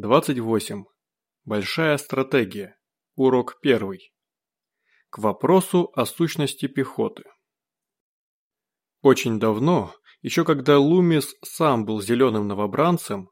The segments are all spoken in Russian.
28. Большая стратегия. Урок 1. К вопросу о сущности пехоты. Очень давно, еще когда Лумис сам был зеленым новобранцем,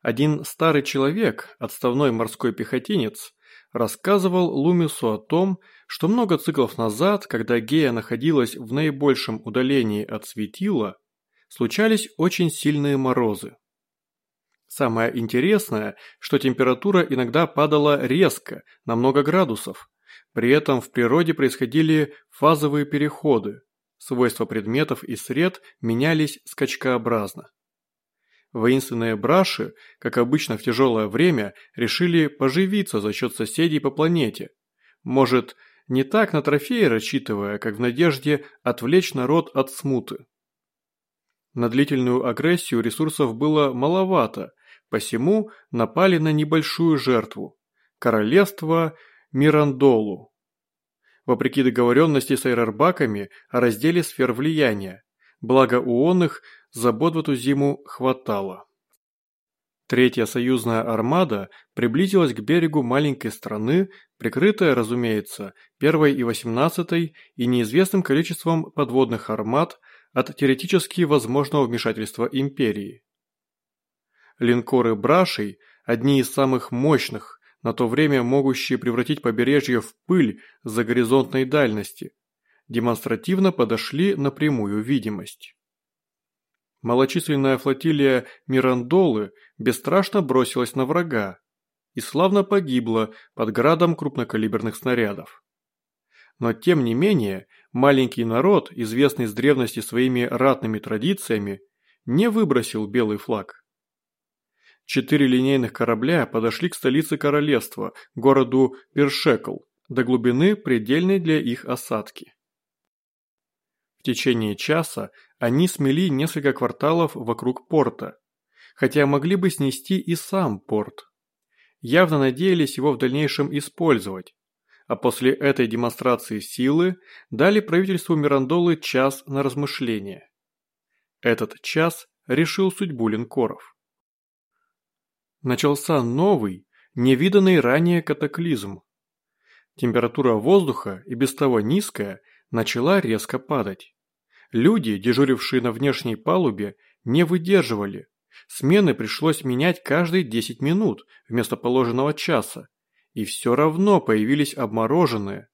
один старый человек, отставной морской пехотинец, рассказывал Лумису о том, что много циклов назад, когда Гея находилась в наибольшем удалении от светила, случались очень сильные морозы. Самое интересное, что температура иногда падала резко, на много градусов. При этом в природе происходили фазовые переходы. Свойства предметов и сред менялись скачкообразно. Воинственные браши, как обычно в тяжелое время, решили поживиться за счет соседей по планете. Может, не так на трофеи рассчитывая, как в надежде отвлечь народ от смуты. На длительную агрессию ресурсов было маловато, посему напали на небольшую жертву – королевство Мирандолу. Вопреки договоренности с айрарбаками о разделе сфер влияния, благо у онных забот в эту зиму хватало. Третья союзная армада приблизилась к берегу маленькой страны, прикрытая, разумеется, первой и восемнадцатой и неизвестным количеством подводных армад от теоретически возможного вмешательства империи. Линкоры Брашей, одни из самых мощных, на то время могущие превратить побережье в пыль за горизонтной дальности, демонстративно подошли на прямую видимость. Малочисленная флотилия Мирандолы бесстрашно бросилась на врага и славно погибла под градом крупнокалиберных снарядов. Но тем не менее, маленький народ, известный с древности своими ратными традициями, не выбросил белый флаг. Четыре линейных корабля подошли к столице королевства, городу Першекл, до глубины предельной для их осадки. В течение часа они смели несколько кварталов вокруг порта, хотя могли бы снести и сам порт. Явно надеялись его в дальнейшем использовать, а после этой демонстрации силы дали правительству Мирандолы час на размышление. Этот час решил судьбу линкоров. Начался новый, невиданный ранее катаклизм. Температура воздуха, и без того низкая, начала резко падать. Люди, дежурившие на внешней палубе, не выдерживали. Смены пришлось менять каждые 10 минут вместо положенного часа, и все равно появились обмороженные.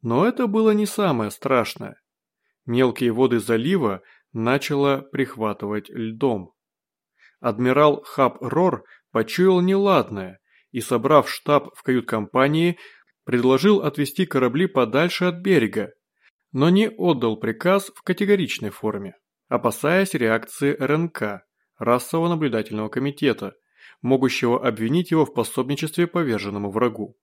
Но это было не самое страшное. Мелкие воды залива начало прихватывать льдом. Адмирал Хаб Рор почуял неладное и, собрав штаб в кают-компании, предложил отвести корабли подальше от берега, но не отдал приказ в категоричной форме, опасаясь реакции РНК, расового наблюдательного комитета, могущего обвинить его в пособничестве поверженному врагу.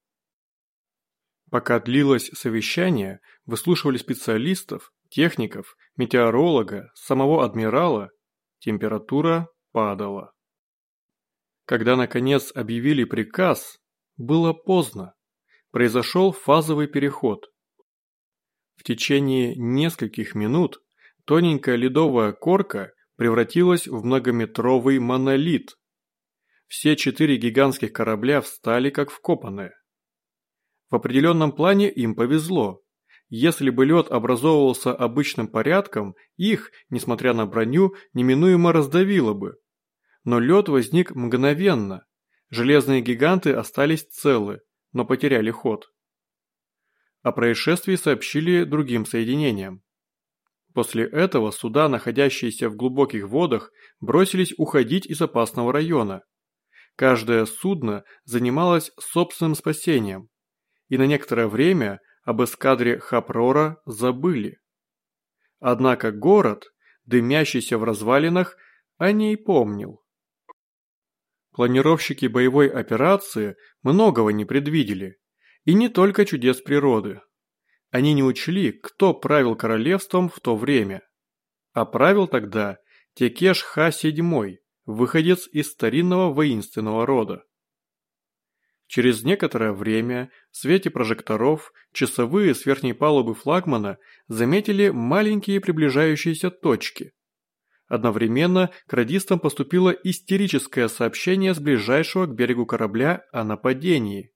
Пока длилось совещание, выслушивали специалистов, техников, метеоролога, самого адмирала, температура падала. Когда наконец объявили приказ, было поздно. Произошел фазовый переход. В течение нескольких минут тоненькая ледовая корка превратилась в многометровый монолит, все четыре гигантских корабля встали как вкопанные. В определенном плане им повезло. Если бы лед образовывался обычным порядком, их, несмотря на броню, неминуемо раздавило бы. Но лед возник мгновенно. Железные гиганты остались целы, но потеряли ход. О происшествии сообщили другим соединениям. После этого суда, находящиеся в глубоких водах, бросились уходить из опасного района. Каждое судно занималось собственным спасением, и на некоторое время об эскадре Хапрора забыли. Однако город, дымящийся в развалинах, о ней помнил. Планировщики боевой операции многого не предвидели, и не только чудес природы. Они не учли, кто правил королевством в то время. А правил тогда Текеш Ха-7, выходец из старинного воинственного рода. Через некоторое время в свете прожекторов часовые с верхней палубы флагмана заметили маленькие приближающиеся точки. Одновременно к радистам поступило истерическое сообщение с ближайшего к берегу корабля о нападении.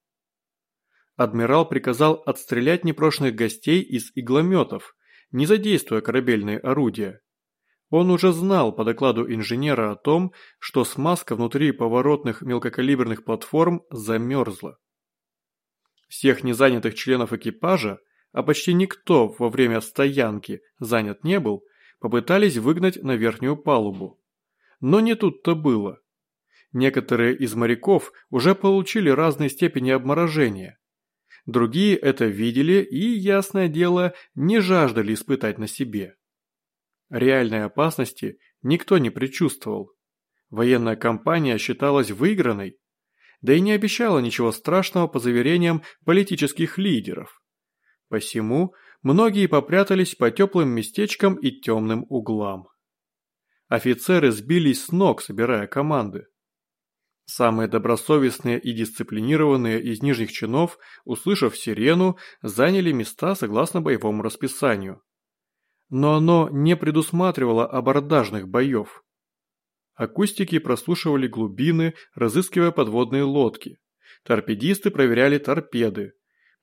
Адмирал приказал отстрелять непрошенных гостей из иглометов, не задействуя корабельные орудия. Он уже знал по докладу инженера о том, что смазка внутри поворотных мелкокалиберных платформ замерзла. Всех незанятых членов экипажа, а почти никто во время стоянки занят не был, попытались выгнать на верхнюю палубу. Но не тут-то было. Некоторые из моряков уже получили разные степени обморожения. Другие это видели и, ясное дело, не жаждали испытать на себе. Реальной опасности никто не предчувствовал. Военная кампания считалась выигранной, да и не обещала ничего страшного по заверениям политических лидеров. Посему многие попрятались по теплым местечкам и темным углам. Офицеры сбились с ног, собирая команды. Самые добросовестные и дисциплинированные из нижних чинов, услышав сирену, заняли места согласно боевому расписанию. Но оно не предусматривало абордажных боев. Акустики прослушивали глубины, разыскивая подводные лодки. Торпедисты проверяли торпеды.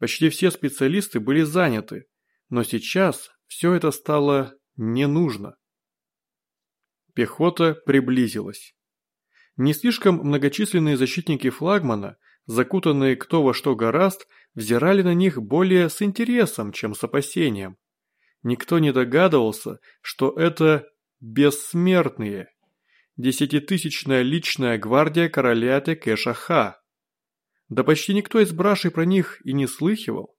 Почти все специалисты были заняты, но сейчас все это стало не нужно. Пехота приблизилась. Не слишком многочисленные защитники флагмана, закутанные кто во что гораст, взирали на них более с интересом, чем с опасением. Никто не догадывался, что это бессмертные. Десятитысячная личная гвардия короля Текеша-Ха. Да почти никто из брашей про них и не слыхивал.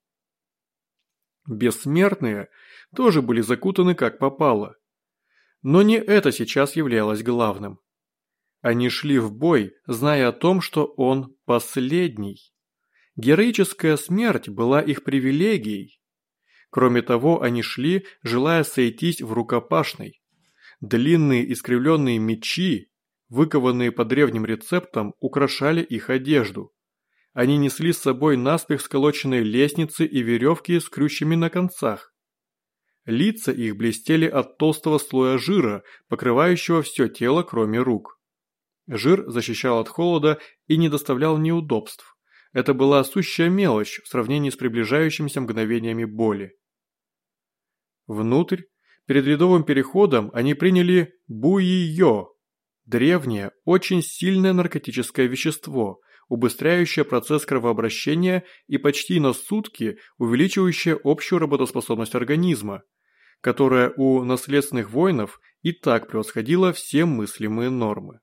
Бессмертные тоже были закутаны как попало. Но не это сейчас являлось главным. Они шли в бой, зная о том, что он последний. Героическая смерть была их привилегией. Кроме того, они шли, желая сойтись в рукопашной. Длинные искривленные мечи, выкованные по древним рецептам, украшали их одежду. Они несли с собой наспех сколоченные лестницы и веревки с крючьями на концах. Лица их блестели от толстого слоя жира, покрывающего все тело, кроме рук. Жир защищал от холода и не доставлял неудобств. Это была сущая мелочь в сравнении с приближающимися мгновениями боли. Внутрь, перед ледовым переходом, они приняли буйо – древнее, очень сильное наркотическое вещество, убыстряющее процесс кровообращения и почти на сутки увеличивающее общую работоспособность организма, которая у наследственных воинов и так превосходила все мыслимые нормы.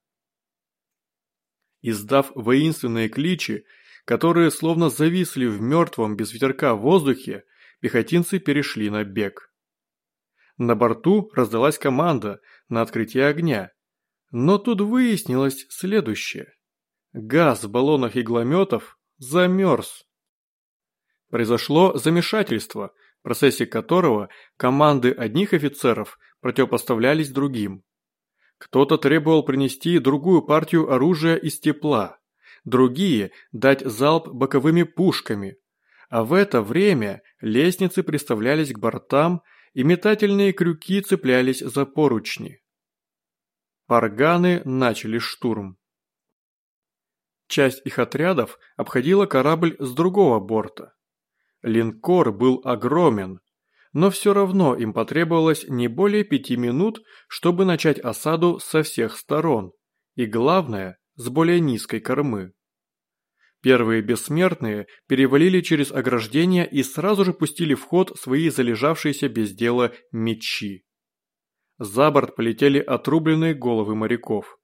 Издав воинственные кличи, которые словно зависли в мертвом без ветерка воздухе, пехотинцы перешли на бег. На борту раздалась команда на открытие огня. Но тут выяснилось следующее. Газ баллонов иглометов замерз. Произошло замешательство, в процессе которого команды одних офицеров противопоставлялись другим. Кто-то требовал принести другую партию оружия из тепла, другие – дать залп боковыми пушками. А в это время лестницы приставлялись к бортам, и метательные крюки цеплялись за поручни. Парганы начали штурм. Часть их отрядов обходила корабль с другого борта. Линкор был огромен, но все равно им потребовалось не более пяти минут, чтобы начать осаду со всех сторон, и главное, с более низкой кормы. Первые бессмертные перевалили через ограждение и сразу же пустили в ход свои залежавшиеся без дела мечи. За борт полетели отрубленные головы моряков.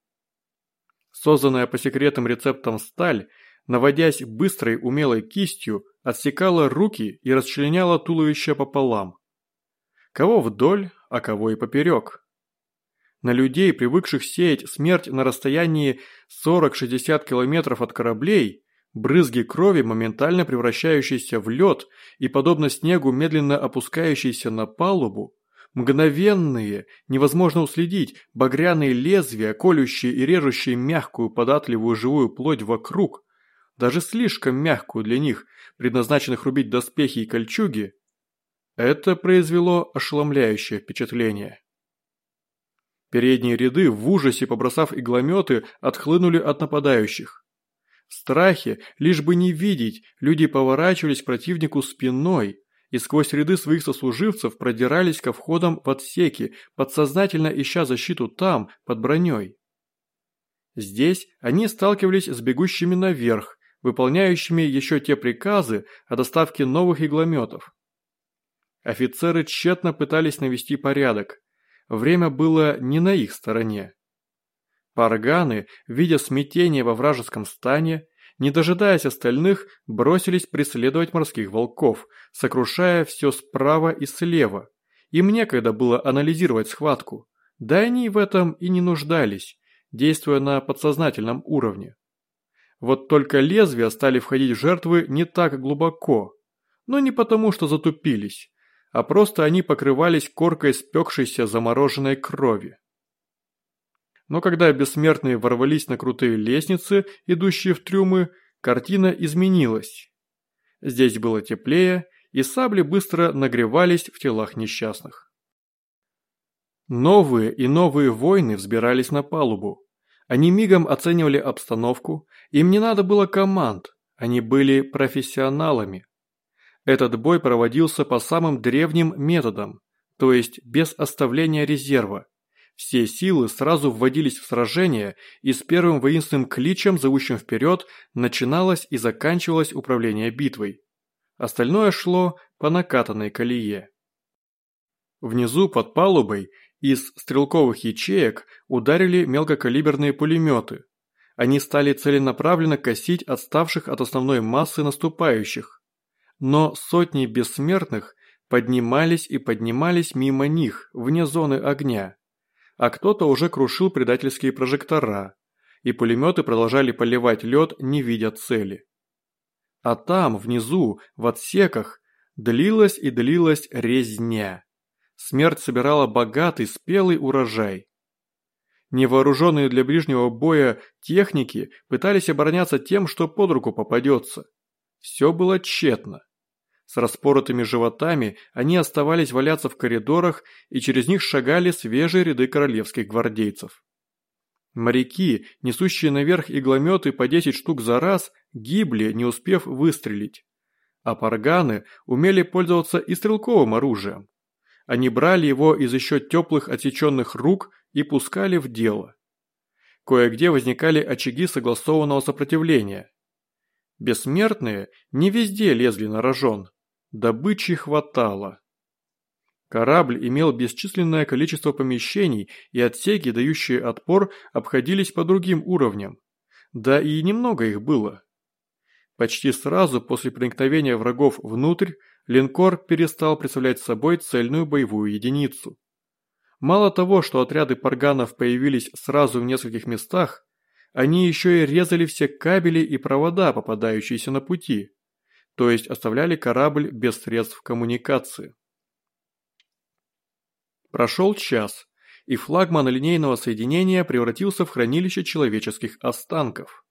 Созданная по секретным рецептам сталь, наводясь быстрой умелой кистью, отсекала руки и расчленяла туловище пополам. Кого вдоль, а кого и поперек. На людей, привыкших сеять смерть на расстоянии 40-60 километров от кораблей, брызги крови, моментально превращающиеся в лед и, подобно снегу, медленно опускающиеся на палубу, мгновенные, невозможно уследить, багряные лезвия, колющие и режущие мягкую, податливую живую плоть вокруг, даже слишком мягкую для них, предназначенных рубить доспехи и кольчуги, это произвело ошеломляющее впечатление. Передние ряды, в ужасе побросав иглометы, отхлынули от нападающих. В страхе, лишь бы не видеть, люди поворачивались противнику спиной и сквозь ряды своих сослуживцев продирались ко входам в отсеки, подсознательно ища защиту там, под броней. Здесь они сталкивались с бегущими наверх, выполняющими еще те приказы о доставке новых иглометов. Офицеры тщетно пытались навести порядок. Время было не на их стороне. Парганы, видя смятение во вражеском стане, не дожидаясь остальных, бросились преследовать морских волков, сокрушая все справа и слева. Им некогда было анализировать схватку. Да они в этом и не нуждались, действуя на подсознательном уровне. Вот только лезвия стали входить в жертвы не так глубоко. Но не потому, что затупились, а просто они покрывались коркой спекшейся замороженной крови. Но когда бессмертные ворвались на крутые лестницы, идущие в трюмы, картина изменилась. Здесь было теплее, и сабли быстро нагревались в телах несчастных. Новые и новые воины взбирались на палубу. Они мигом оценивали обстановку, им не надо было команд, они были профессионалами. Этот бой проводился по самым древним методам, то есть без оставления резерва. Все силы сразу вводились в сражение, и с первым воинственным кличем, зовущим вперед, начиналось и заканчивалось управление битвой. Остальное шло по накатанной колее. Внизу под палубой из стрелковых ячеек ударили мелкокалиберные пулеметы. Они стали целенаправленно косить отставших от основной массы наступающих. Но сотни бессмертных поднимались и поднимались мимо них, вне зоны огня. А кто-то уже крушил предательские прожектора, и пулеметы продолжали поливать лед, не видя цели. А там, внизу, в отсеках, длилась и длилась резня смерть собирала богатый, спелый урожай. Невооруженные для ближнего боя техники пытались обороняться тем, что под руку попадется. Все было тщетно. С распоротыми животами они оставались валяться в коридорах, и через них шагали свежие ряды королевских гвардейцев. Моряки, несущие наверх иглометы по 10 штук за раз, гибли, не успев выстрелить. А парганы умели пользоваться и стрелковым оружием. Они брали его из еще теплых отсеченных рук и пускали в дело. Кое-где возникали очаги согласованного сопротивления. Бессмертные не везде лезли на рожон. Добычи хватало. Корабль имел бесчисленное количество помещений, и отсеки, дающие отпор, обходились по другим уровням. Да и немного их было. Почти сразу после проникновения врагов внутрь линкор перестал представлять собой цельную боевую единицу. Мало того, что отряды парганов появились сразу в нескольких местах, они еще и резали все кабели и провода, попадающиеся на пути, то есть оставляли корабль без средств коммуникации. Прошел час, и флагман линейного соединения превратился в хранилище человеческих останков.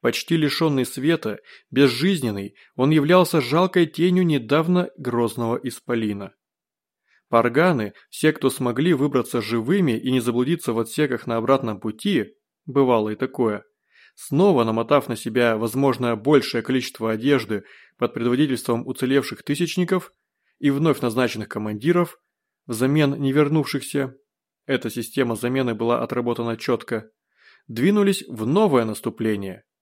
Почти лишенный света, безжизненный, он являлся жалкой тенью недавно грозного исполина. Парганы, все, кто смогли выбраться живыми и не заблудиться в отсеках на обратном пути, бывало и такое, снова намотав на себя, возможно, большее количество одежды под предводительством уцелевших тысячников и вновь назначенных командиров, взамен не вернувшихся, эта система замены была отработана четко, двинулись в новое наступление –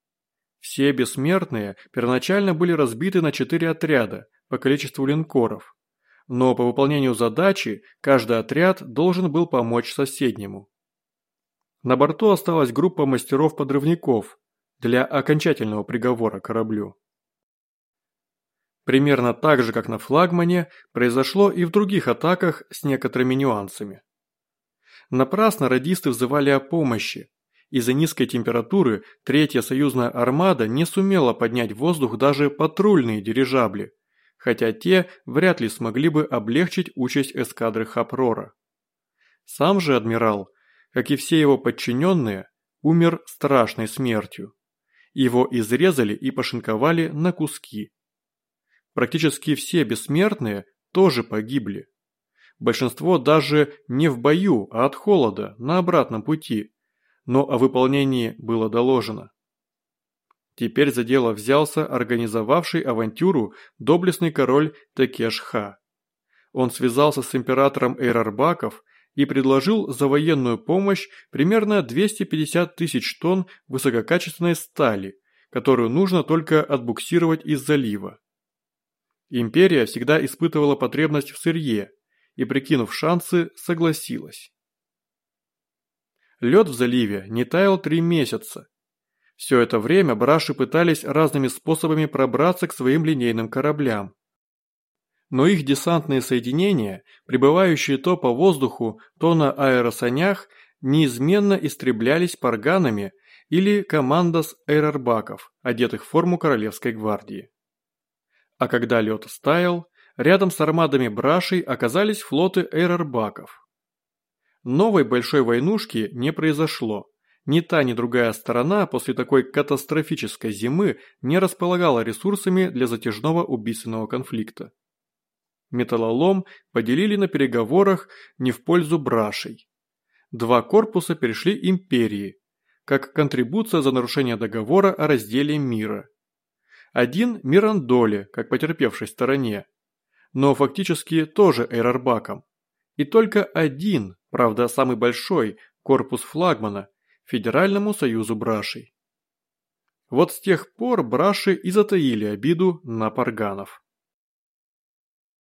все бессмертные первоначально были разбиты на четыре отряда по количеству линкоров, но по выполнению задачи каждый отряд должен был помочь соседнему. На борту осталась группа мастеров-подрывников для окончательного приговора кораблю. Примерно так же, как на флагмане, произошло и в других атаках с некоторыми нюансами. Напрасно радисты взывали о помощи, из-за низкой температуры третья союзная армада не сумела поднять в воздух даже патрульные дирижабли, хотя те вряд ли смогли бы облегчить участь эскадры Хапрора. Сам же адмирал, как и все его подчиненные, умер страшной смертью. Его изрезали и пошинковали на куски. Практически все бессмертные тоже погибли. большинство даже не в бою, а от холода, на обратном пути, но о выполнении было доложено. Теперь за дело взялся организовавший авантюру доблестный король Текеш-ха. Он связался с императором Эйрарбаков и предложил за военную помощь примерно 250 тысяч тонн высококачественной стали, которую нужно только отбуксировать из залива. Империя всегда испытывала потребность в сырье и, прикинув шансы, согласилась. Лед в заливе не таял три месяца. Все это время браши пытались разными способами пробраться к своим линейным кораблям. Но их десантные соединения, прибывающие то по воздуху, то на аэросанях, неизменно истреблялись парганами или командос эйрорбаков, одетых в форму Королевской гвардии. А когда лед стаял, рядом с армадами брашей оказались флоты эйрорбаков. Новой большой войнушки не произошло. Ни та, ни другая сторона после такой катастрофической зимы не располагала ресурсами для затяжного убийственного конфликта. Металлолом поделили на переговорах не в пользу брашей. Два корпуса перешли империи, как контрибуция за нарушение договора о разделе мира. Один Мирандоле, как потерпевшей стороне, но фактически тоже Эйрарбаком. И только один, правда самый большой, корпус флагмана, Федеральному союзу брашей. Вот с тех пор браши и затаили обиду на парганов.